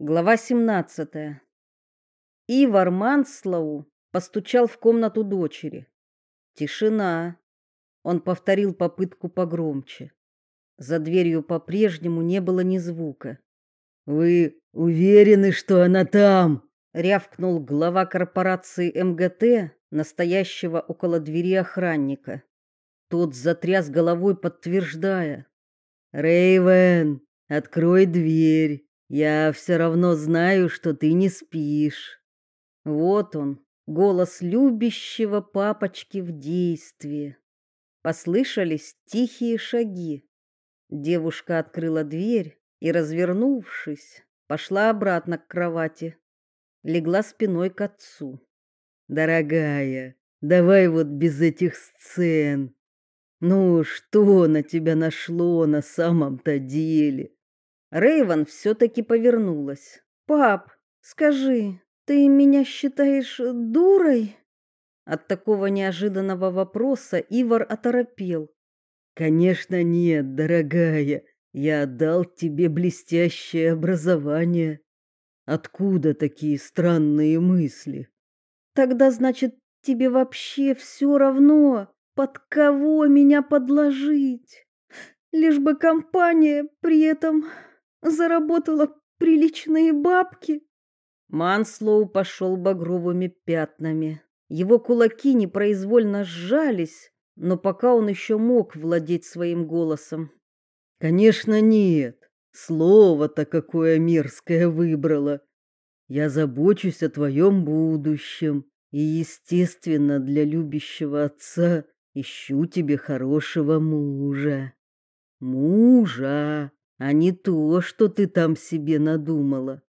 Глава 17. Ивар Манслоу постучал в комнату дочери. Тишина. Он повторил попытку погромче. За дверью по-прежнему не было ни звука. Вы уверены, что она там? рявкнул глава корпорации МГТ, настоящего около двери охранника. Тот затряс головой, подтверждая: "Рейвен, открой дверь". Я все равно знаю, что ты не спишь. Вот он, голос любящего папочки в действии. Послышались тихие шаги. Девушка открыла дверь и, развернувшись, пошла обратно к кровати. Легла спиной к отцу. Дорогая, давай вот без этих сцен. Ну, что на тебя нашло на самом-то деле? Рейвен все-таки повернулась. «Пап, скажи, ты меня считаешь дурой?» От такого неожиданного вопроса Ивар оторопел. «Конечно нет, дорогая. Я дал тебе блестящее образование. Откуда такие странные мысли?» «Тогда, значит, тебе вообще все равно, под кого меня подложить? Лишь бы компания при этом заработала приличные бабки. Манслоу пошел багровыми пятнами. Его кулаки непроизвольно сжались, но пока он еще мог владеть своим голосом. Конечно, нет. Слово-то какое мерзкое выбрала. Я забочусь о твоем будущем, и, естественно, для любящего отца ищу тебе хорошего мужа. Мужа а не то, что ты там себе надумала.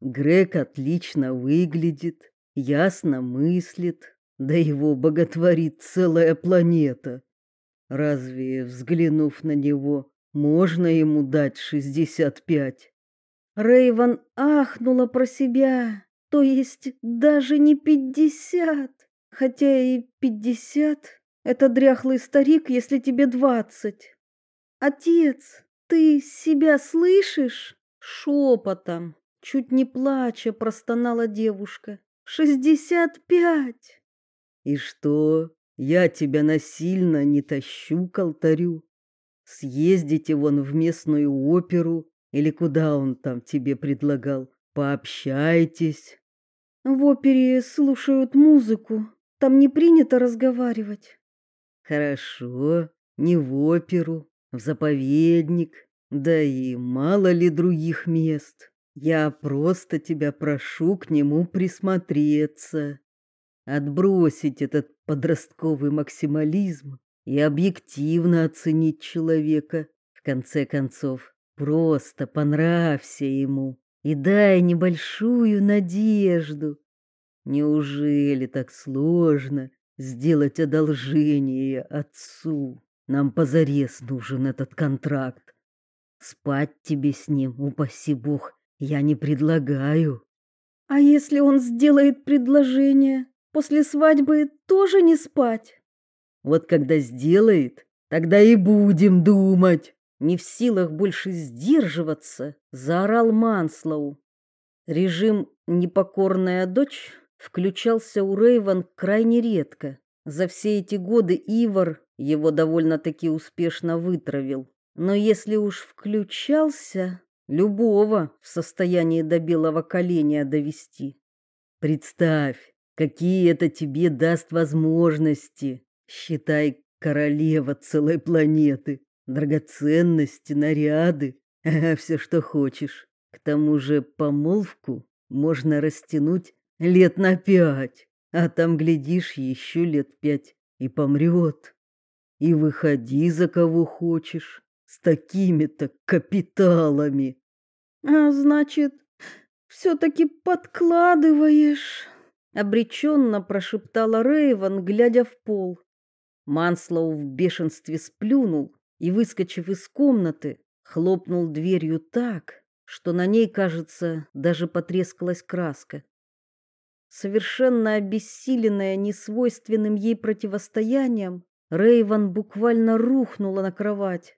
Грег отлично выглядит, ясно мыслит, да его боготворит целая планета. Разве, взглянув на него, можно ему дать шестьдесят пять? Рейван ахнула про себя. То есть даже не пятьдесят, хотя и пятьдесят — это дряхлый старик, если тебе двадцать. Отец, ты себя слышишь? Шепотом, чуть не плача, простонала девушка. Шестьдесят пять. И что? Я тебя насильно не тащу к алтарю. Съездите вон в местную оперу или куда он там тебе предлагал. Пообщайтесь. В опере слушают музыку. Там не принято разговаривать. Хорошо, не в оперу, в заповедник, да и мало ли других мест. Я просто тебя прошу к нему присмотреться, отбросить этот подростковый максимализм и объективно оценить человека. В конце концов, просто понравься ему и дай небольшую надежду. Неужели так сложно сделать одолжение отцу? Нам позарез нужен этот контракт. Спать тебе с ним, упаси бог, я не предлагаю. А если он сделает предложение, после свадьбы тоже не спать? Вот когда сделает, тогда и будем думать. Не в силах больше сдерживаться, заорал Манслоу. Режим «непокорная дочь» включался у Рейвен крайне редко. За все эти годы Ивар его довольно-таки успешно вытравил. Но если уж включался, любого в состоянии до белого коленя довести. Представь, какие это тебе даст возможности. Считай, королева целой планеты, драгоценности, наряды, все, что хочешь. К тому же помолвку можно растянуть лет на пять, а там, глядишь, еще лет пять и помрет и выходи за кого хочешь с такими-то капиталами. А значит, все таки подкладываешь, обреченно прошептала Рейвен, глядя в пол. Манслоу в бешенстве сплюнул и, выскочив из комнаты, хлопнул дверью так, что на ней, кажется, даже потрескалась краска. Совершенно обессиленная несвойственным ей противостоянием, Рейван буквально рухнула на кровать.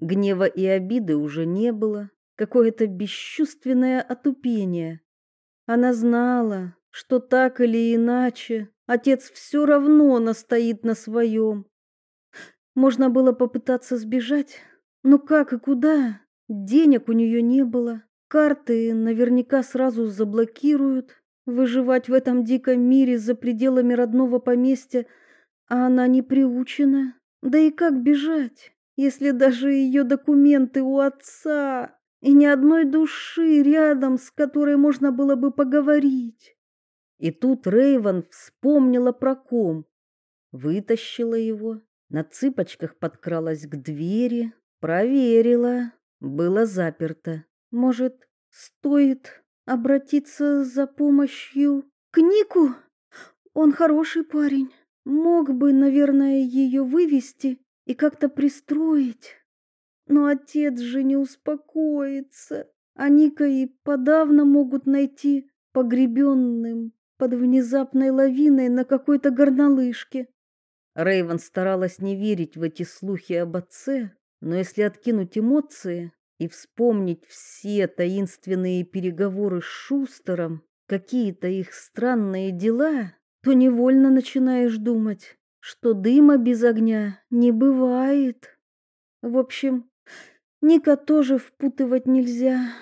Гнева и обиды уже не было, какое-то бесчувственное отупение. Она знала, что так или иначе отец все равно настоит на своем. Можно было попытаться сбежать, но как и куда? Денег у нее не было, карты наверняка сразу заблокируют. Выживать в этом диком мире за пределами родного поместья, а она не приучена. Да и как бежать, если даже ее документы у отца и ни одной души рядом, с которой можно было бы поговорить? И тут Рейвен вспомнила про ком, вытащила его, на цыпочках подкралась к двери, проверила, было заперто. Может, стоит обратиться за помощью к Нику? Он хороший парень, мог бы, наверное, ее вывести и как-то пристроить. Но отец же не успокоится, а Ника и подавно могут найти погребенным под внезапной лавиной на какой-то горнолыжке. Рейвен старалась не верить в эти слухи об отце, но если откинуть эмоции, и вспомнить все таинственные переговоры с Шустером, какие-то их странные дела, то невольно начинаешь думать, что дыма без огня не бывает. В общем, Ника тоже впутывать нельзя.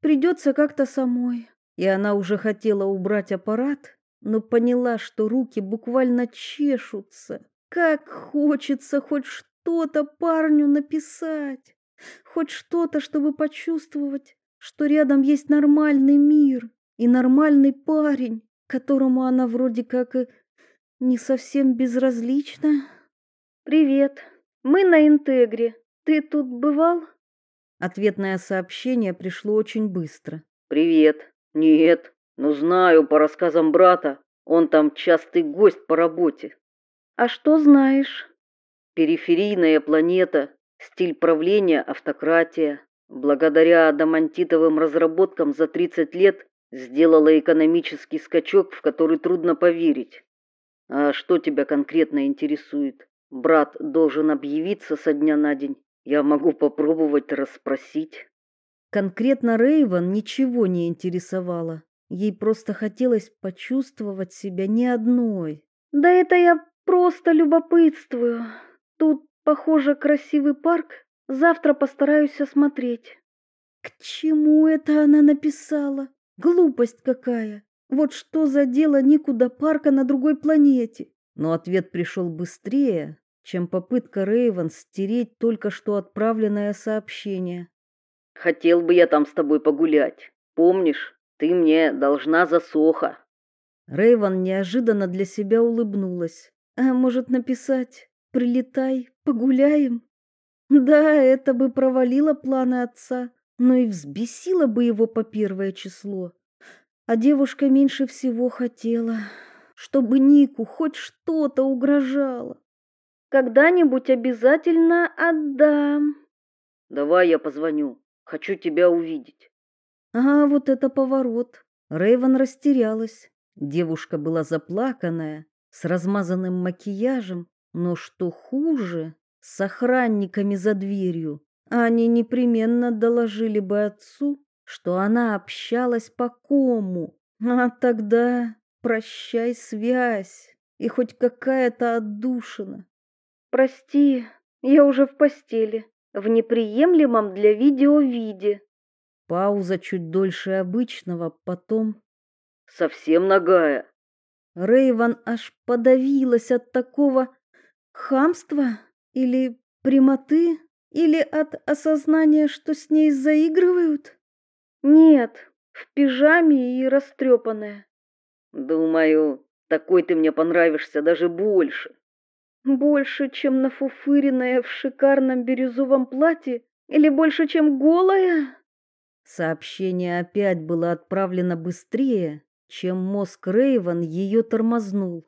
Придется как-то самой. И она уже хотела убрать аппарат, но поняла, что руки буквально чешутся. Как хочется хоть что-то парню написать. Хоть что-то, чтобы почувствовать, что рядом есть нормальный мир и нормальный парень, которому она вроде как и не совсем безразлична. «Привет, мы на Интегре. Ты тут бывал?» Ответное сообщение пришло очень быстро. «Привет. Нет, но знаю по рассказам брата. Он там частый гость по работе». «А что знаешь?» «Периферийная планета, Стиль правления – автократия. Благодаря адамантитовым разработкам за 30 лет сделала экономический скачок, в который трудно поверить. А что тебя конкретно интересует? Брат должен объявиться со дня на день. Я могу попробовать расспросить. Конкретно Рейвен ничего не интересовало. Ей просто хотелось почувствовать себя не одной. Да это я просто любопытствую. Тут Похоже, красивый парк. Завтра постараюсь осмотреть. К чему это она написала? Глупость какая. Вот что за дело никуда парка на другой планете? Но ответ пришел быстрее, чем попытка Рейвен стереть только что отправленное сообщение. Хотел бы я там с тобой погулять. Помнишь, ты мне должна засоха. Рейвен неожиданно для себя улыбнулась. А может написать Прилетай, погуляем. Да, это бы провалило планы отца, но и взбесило бы его по первое число. А девушка меньше всего хотела, чтобы Нику хоть что-то угрожало. Когда-нибудь обязательно отдам. Давай я позвоню. Хочу тебя увидеть. А вот это поворот. Рейвен растерялась. Девушка была заплаканная, с размазанным макияжем но что хуже, с охранниками за дверью. Они непременно доложили бы отцу, что она общалась по кому. А тогда прощай связь и хоть какая-то отдушина. Прости, я уже в постели, в неприемлемом для видео виде. Пауза чуть дольше обычного, потом совсем нагая. Рейван аж подавилась от такого Хамство или прямоты, или от осознания, что с ней заигрывают? Нет, в пижаме и растрепанная. Думаю, такой ты мне понравишься даже больше. Больше, чем нафуфыренная в шикарном бирюзовом платье или больше, чем голая? Сообщение опять было отправлено быстрее, чем мозг Рейвен ее тормознул.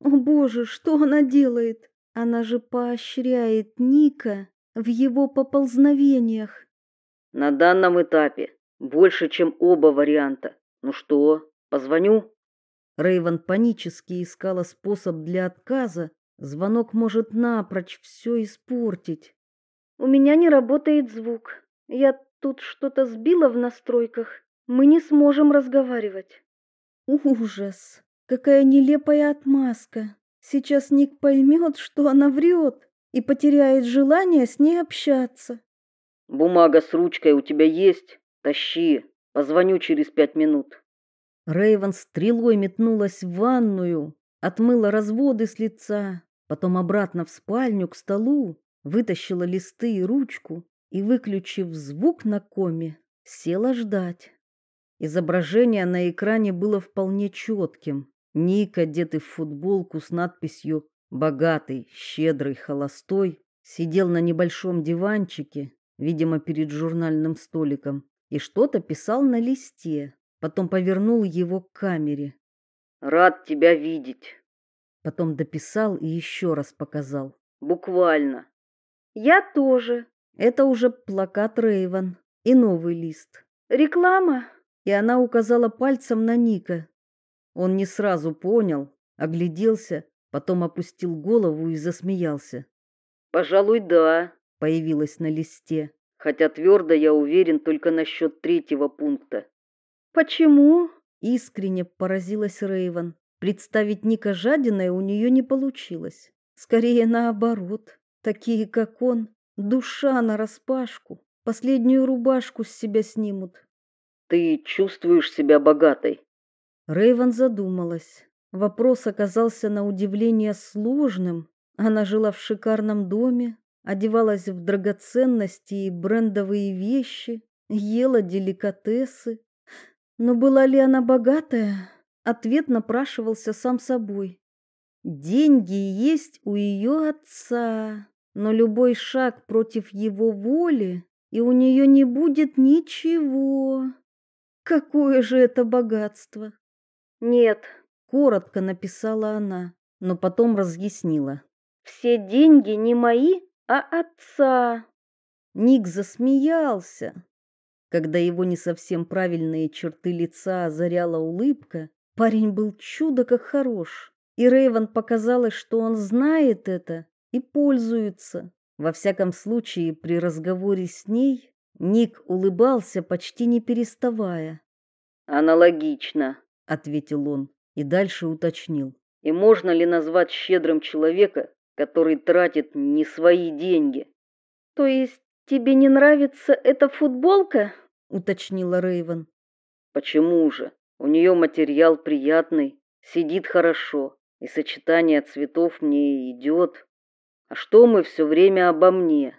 О боже, что она делает? Она же поощряет Ника в его поползновениях. На данном этапе больше, чем оба варианта. Ну что, позвоню? Рейвен панически искала способ для отказа. Звонок может напрочь все испортить. У меня не работает звук. Я тут что-то сбила в настройках. Мы не сможем разговаривать. Ужас! Какая нелепая отмазка. Сейчас Ник поймет, что она врет, и потеряет желание с ней общаться. Бумага с ручкой у тебя есть? Тащи. Позвоню через пять минут. Рейвен стрелой метнулась в ванную, отмыла разводы с лица, потом обратно в спальню к столу, вытащила листы и ручку и, выключив звук на коме, села ждать. Изображение на экране было вполне четким. Ник, одетый в футболку с надписью «Богатый, щедрый, холостой», сидел на небольшом диванчике, видимо, перед журнальным столиком, и что-то писал на листе. Потом повернул его к камере. «Рад тебя видеть». Потом дописал и еще раз показал. Буквально. «Я тоже». Это уже плакат Рейвен и новый лист. «Реклама?» И она указала пальцем на Ника. Он не сразу понял, огляделся, потом опустил голову и засмеялся. «Пожалуй, да», — появилась на листе, хотя твердо я уверен только насчет третьего пункта. «Почему?» — искренне поразилась Рейвен. Представить Ника жадиной у нее не получилось. Скорее наоборот. Такие, как он, душа нараспашку, последнюю рубашку с себя снимут. «Ты чувствуешь себя богатой?» Рейвен задумалась. Вопрос оказался на удивление сложным. Она жила в шикарном доме, одевалась в драгоценности и брендовые вещи, ела деликатесы. Но была ли она богатая? Ответ напрашивался сам собой. Деньги есть у ее отца, но любой шаг против его воли, и у нее не будет ничего. Какое же это богатство! Нет, коротко написала она, но потом разъяснила. Все деньги не мои, а отца. Ник засмеялся. Когда его не совсем правильные черты лица озаряла улыбка, парень был чудо как хорош. И Рейвен показалось, что он знает это и пользуется. Во всяком случае, при разговоре с ней Ник улыбался почти не переставая. Аналогично, ответил он и дальше уточнил. И можно ли назвать щедрым человека, который тратит не свои деньги? То есть тебе не нравится эта футболка? уточнила Рейвен. Почему же? У нее материал приятный, сидит хорошо, и сочетание цветов мне идет. А что мы все время обо мне?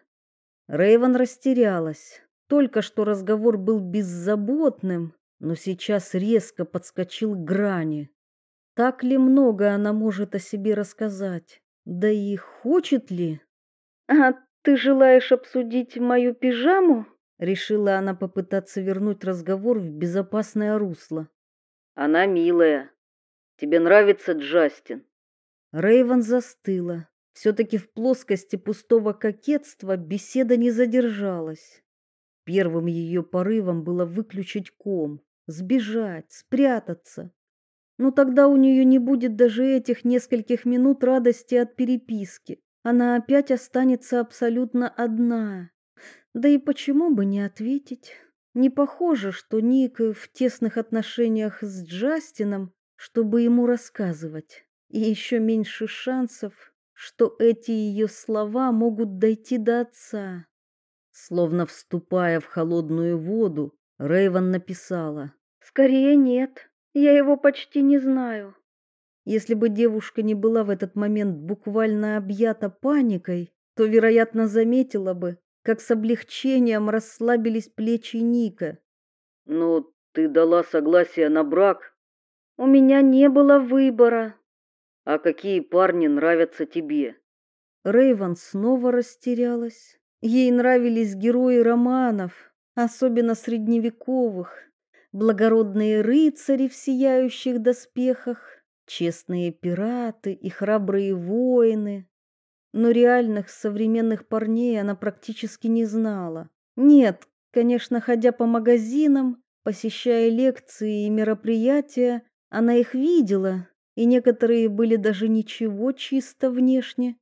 Рейвен растерялась. Только что разговор был беззаботным, но сейчас резко подскочил к грани. Так ли много она может о себе рассказать? Да и хочет ли? А ты желаешь обсудить мою пижаму? Решила она попытаться вернуть разговор в безопасное русло. Она милая. Тебе нравится Джастин? Рейвен застыла. все таки в плоскости пустого кокетства беседа не задержалась. Первым ее порывом было выключить ком сбежать, спрятаться. Но тогда у нее не будет даже этих нескольких минут радости от переписки. Она опять останется абсолютно одна. Да и почему бы не ответить? Не похоже, что Ник в тесных отношениях с Джастином, чтобы ему рассказывать. И еще меньше шансов, что эти ее слова могут дойти до отца. Словно вступая в холодную воду, Рейвен написала: "Скорее нет. Я его почти не знаю". Если бы девушка не была в этот момент буквально объята паникой, то, вероятно, заметила бы, как с облегчением расслабились плечи Ника. "Но ты дала согласие на брак?" "У меня не было выбора". "А какие парни нравятся тебе?" Рейвен снова растерялась. Ей нравились герои романов, особенно средневековых, благородные рыцари в сияющих доспехах, честные пираты и храбрые воины. Но реальных современных парней она практически не знала. Нет, конечно, ходя по магазинам, посещая лекции и мероприятия, она их видела, и некоторые были даже ничего чисто внешне.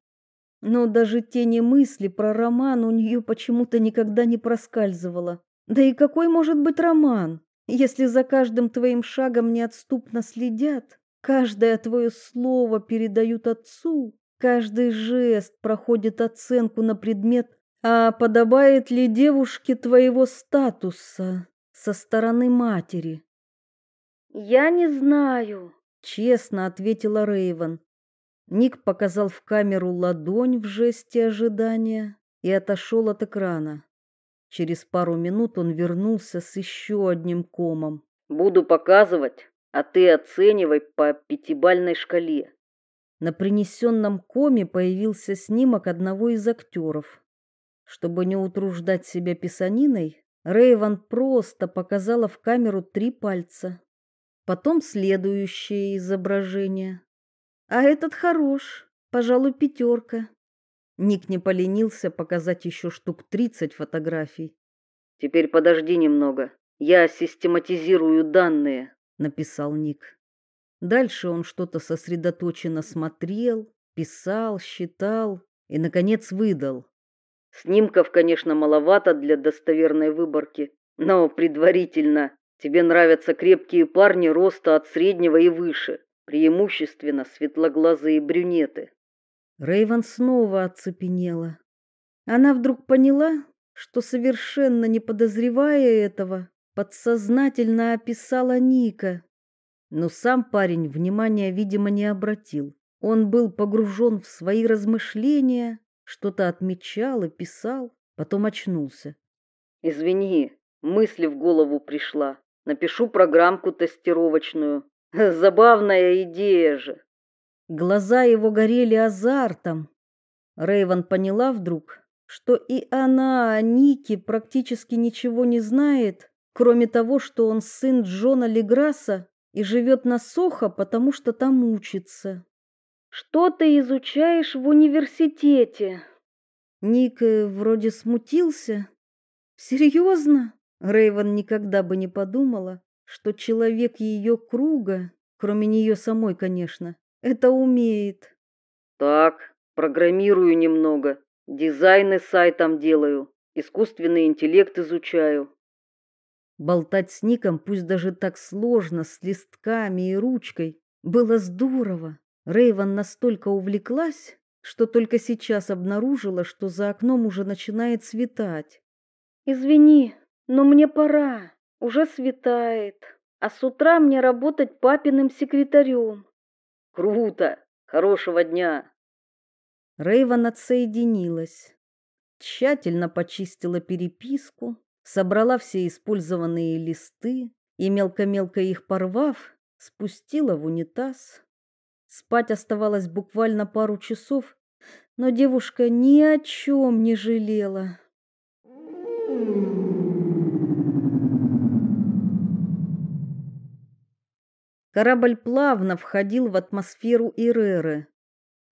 но даже тени мысли про роман у нее почему-то никогда не проскальзывало. Да и какой может быть роман, если за каждым твоим шагом неотступно следят, каждое твое слово передают отцу, каждый жест проходит оценку на предмет, а подобает ли девушке твоего статуса со стороны матери? Я не знаю, честно ответила Рейвен. Ник показал в камеру ладонь в жесте ожидания и отошел от экрана. Через пару минут он вернулся с еще одним комом. Буду показывать, а ты оценивай по пятибалльной шкале. На принесенном коме появился снимок одного из актеров. Чтобы не утруждать себя писаниной, Рейван просто показала в камеру три пальца. Потом следующее изображение. А этот хорош, пожалуй, пятерка. Ник не поленился показать еще штук тридцать фотографий. Теперь подожди немного. Я систематизирую данные, написал Ник. Дальше он что-то сосредоточенно смотрел, писал, считал и наконец выдал. Снимков, конечно, маловато для достоверной выборки, но предварительно тебе нравятся крепкие парни роста от среднего и выше преимущественно светлоглазые брюнеты. Рейвен снова оцепенела. Она вдруг поняла, что совершенно не подозревая этого, подсознательно описала Ника. Но сам парень внимания, видимо, не обратил. Он был погружен в свои размышления, что-то отмечал и писал, потом очнулся. Извини, мысль в голову пришла. Напишу программку тестировочную. Забавная идея же. Глаза его горели азартом. Рейвен поняла вдруг, что и она о Нике практически ничего не знает, кроме того, что он сын Джона Леграсса и живет на Сохо, потому что там учится. Что ты изучаешь в университете? Ник э, вроде смутился. Серьезно? Рейвен никогда бы не подумала, что человек ее круга, кроме нее самой, конечно, это умеет. Так, программирую немного, дизайны сайтам делаю, искусственный интеллект изучаю. Болтать с Ником, пусть даже так сложно, с листками и ручкой, было здорово. Рейван настолько увлеклась, что только сейчас обнаружила, что за окном уже начинает светать. Извини, но мне пора. Уже светает, а с утра мне работать папиным секретарем. Круто! Хорошего дня! Рейвен отсоединилась. Тщательно почистила переписку, собрала все использованные листы и, мелко-мелко их порвав, спустила в унитаз. Спать оставалось буквально пару часов, но девушка ни о чем не жалела. Корабль плавно входил в атмосферу Иреры,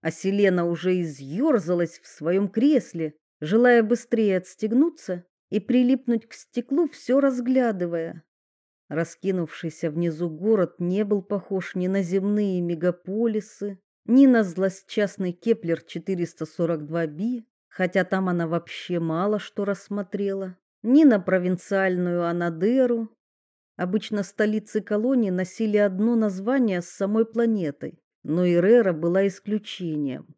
а Селена уже изъерзалась в своем кресле, желая быстрее отстегнуться и прилипнуть к стеклу, все разглядывая. Раскинувшийся внизу город не был похож ни на земные мегаполисы, ни на злосчастный Кеплер 442b, хотя там она вообще мало что рассмотрела, ни на провинциальную Анадыру, Обычно столицы колонии носили одно название с самой планетой, но Ирера была исключением.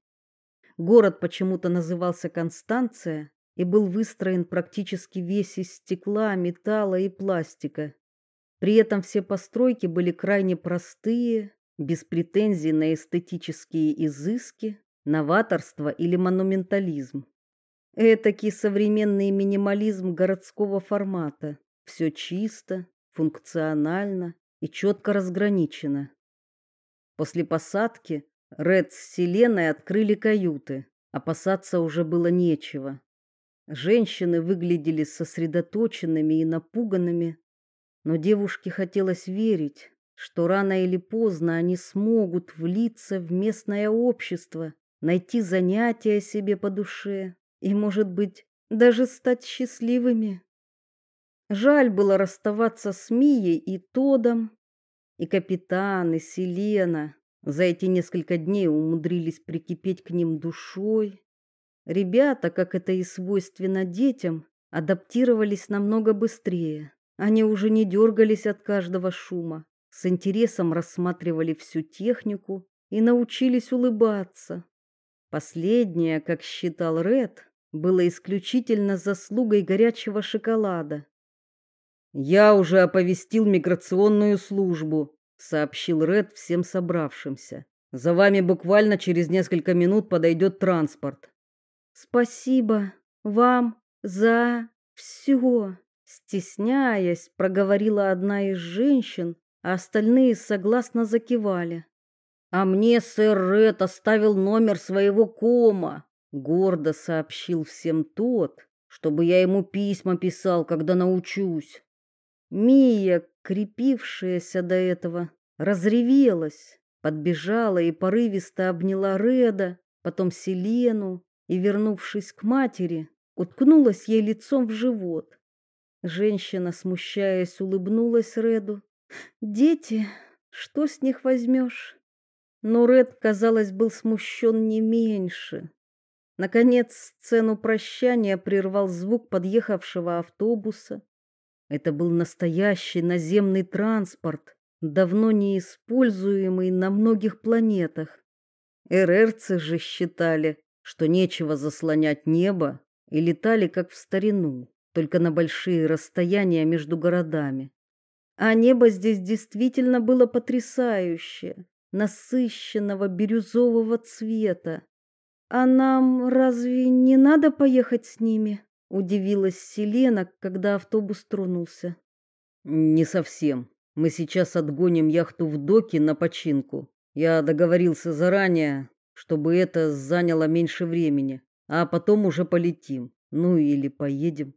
Город почему-то назывался Констанция и был выстроен практически весь из стекла, металла и пластика. При этом все постройки были крайне простые, без претензий на эстетические изыски, новаторство или монументализм. Этакий современный минимализм городского формата. Все чисто, функционально и четко разграничено. После посадки Ред с Селеной открыли каюты. Опасаться уже было нечего. Женщины выглядели сосредоточенными и напуганными, но девушке хотелось верить, что рано или поздно они смогут влиться в местное общество, найти занятия себе по душе и, может быть, даже стать счастливыми. Жаль было расставаться с Мией и Тодом, и капитан, и Селена за эти несколько дней умудрились прикипеть к ним душой. Ребята, как это и свойственно детям, адаптировались намного быстрее. Они уже не дергались от каждого шума, с интересом рассматривали всю технику и научились улыбаться. Последнее, как считал Ред, было исключительно заслугой горячего шоколада. Я уже оповестил миграционную службу, сообщил Ред всем собравшимся. За вами буквально через несколько минут подойдет транспорт. Спасибо вам за все, стесняясь, проговорила одна из женщин, а остальные согласно закивали. А мне сэр Ред оставил номер своего кома, гордо сообщил всем тот, чтобы я ему письма писал, когда научусь. Мия, крепившаяся до этого, разревелась, подбежала и порывисто обняла Реда, потом Селену и, вернувшись к матери, уткнулась ей лицом в живот. Женщина, смущаясь, улыбнулась Реду. Дети, что с них возьмешь? Но Ред, казалось, был смущен не меньше. Наконец, сцену прощания прервал звук подъехавшего автобуса. Это был настоящий наземный транспорт, давно не используемый на многих планетах. РРцы же считали, что нечего заслонять небо, и летали как в старину, только на большие расстояния между городами. А небо здесь действительно было потрясающее, насыщенного бирюзового цвета. А нам разве не надо поехать с ними? Удивилась Селена, когда автобус тронулся. Не совсем. Мы сейчас отгоним яхту в доки на починку. Я договорился заранее, чтобы это заняло меньше времени, а потом уже полетим. Ну или поедем.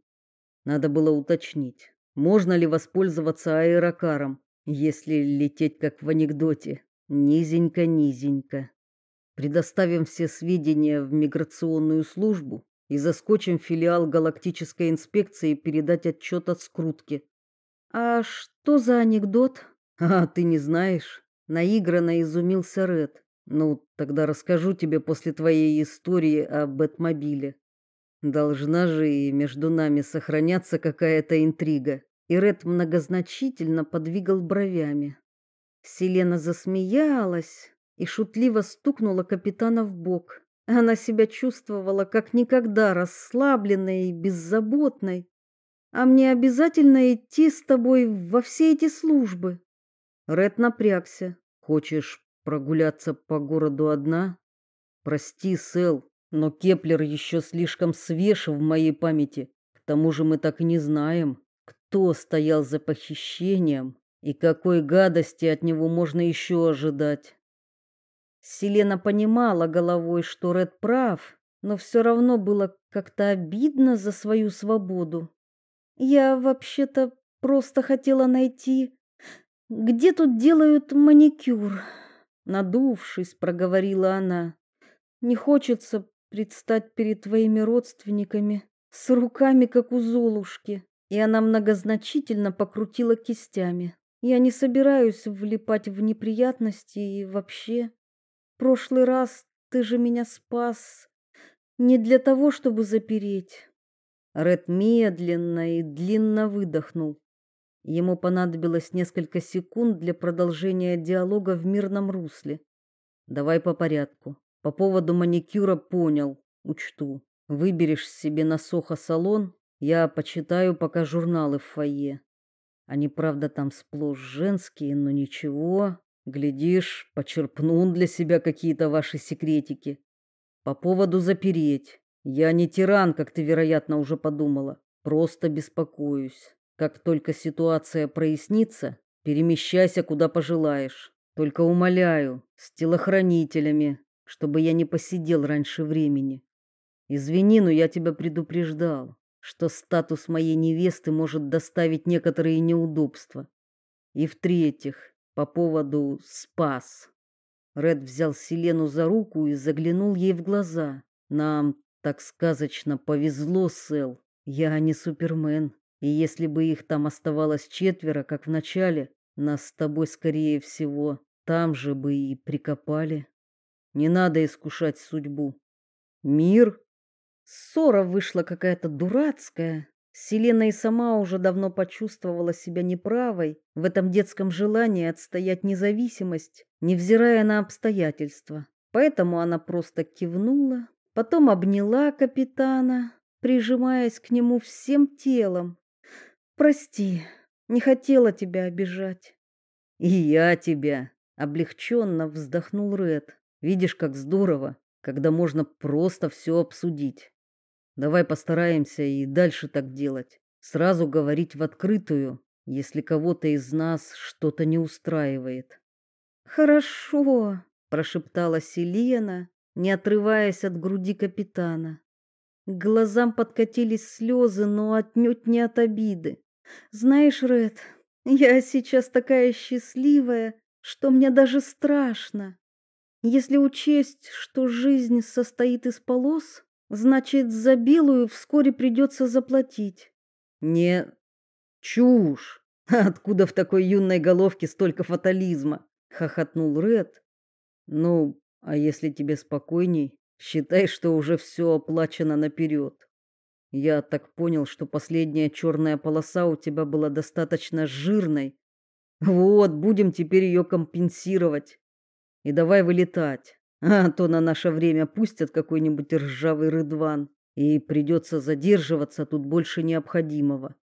Надо было уточнить, можно ли воспользоваться аэрокаром, если лететь как в анекдоте, низенько-низенько. Предоставим все сведения в миграционную службу, и заскочим в филиал галактической инспекции передать отчет от скрутки. А что за анекдот? А, ты не знаешь? Наигранно изумился Ред. Ну, тогда расскажу тебе после твоей истории о Бэтмобиле. Должна же и между нами сохраняться какая-то интрига. И Ред многозначительно подвигал бровями. Селена засмеялась и шутливо стукнула капитана в бок. Она себя чувствовала как никогда расслабленной и беззаботной. А мне обязательно идти с тобой во все эти службы. Ред напрягся. Хочешь прогуляться по городу одна? Прости, Сэл, но Кеплер еще слишком свеж в моей памяти. К тому же мы так и не знаем, кто стоял за похищением и какой гадости от него можно еще ожидать. Селена понимала головой, что Ред прав, но все равно было как-то обидно за свою свободу. Я вообще-то просто хотела найти, где тут делают маникюр. Надувшись, проговорила она. Не хочется предстать перед твоими родственниками с руками, как у Золушки. И она многозначительно покрутила кистями. Я не собираюсь влипать в неприятности и вообще прошлый раз ты же меня спас не для того, чтобы запереть. Ред медленно и длинно выдохнул. Ему понадобилось несколько секунд для продолжения диалога в мирном русле. Давай по порядку. По поводу маникюра понял, учту. Выберешь себе на Сохо салон, я почитаю пока журналы в фойе. Они, правда, там сплошь женские, но ничего. Глядишь, почерпну для себя какие-то ваши секретики. По поводу запереть. Я не тиран, как ты, вероятно, уже подумала. Просто беспокоюсь. Как только ситуация прояснится, перемещайся куда пожелаешь. Только умоляю, с телохранителями, чтобы я не посидел раньше времени. Извини, но я тебя предупреждал, что статус моей невесты может доставить некоторые неудобства. И в-третьих, по поводу спас. Ред взял Селену за руку и заглянул ей в глаза. Нам так сказочно повезло, Сэл. Я не Супермен, и если бы их там оставалось четверо, как в начале, нас с тобой скорее всего там же бы и прикопали. Не надо искушать судьбу. Мир Ссора вышла какая-то дурацкая. Селена и сама уже давно почувствовала себя неправой в этом детском желании отстоять независимость, невзирая на обстоятельства. Поэтому она просто кивнула, потом обняла капитана, прижимаясь к нему всем телом. «Прости, не хотела тебя обижать». «И я тебя», — облегченно вздохнул Ред. «Видишь, как здорово, когда можно просто все обсудить. Давай постараемся и дальше так делать. Сразу говорить в открытую, если кого-то из нас что-то не устраивает. Хорошо, прошептала Селена, не отрываясь от груди капитана. К глазам подкатились слезы, но отнюдь не от обиды. Знаешь, Ред, я сейчас такая счастливая, что мне даже страшно. Если учесть, что жизнь состоит из полос, значит, за белую вскоре придется заплатить. Не чушь. Откуда в такой юной головке столько фатализма? хохотнул Ред. Ну, а если тебе спокойней, считай, что уже все оплачено наперед. Я так понял, что последняя черная полоса у тебя была достаточно жирной. Вот, будем теперь ее компенсировать. И давай вылетать. А то на наше время пустят какой-нибудь ржавый рыдван, и придется задерживаться тут больше необходимого.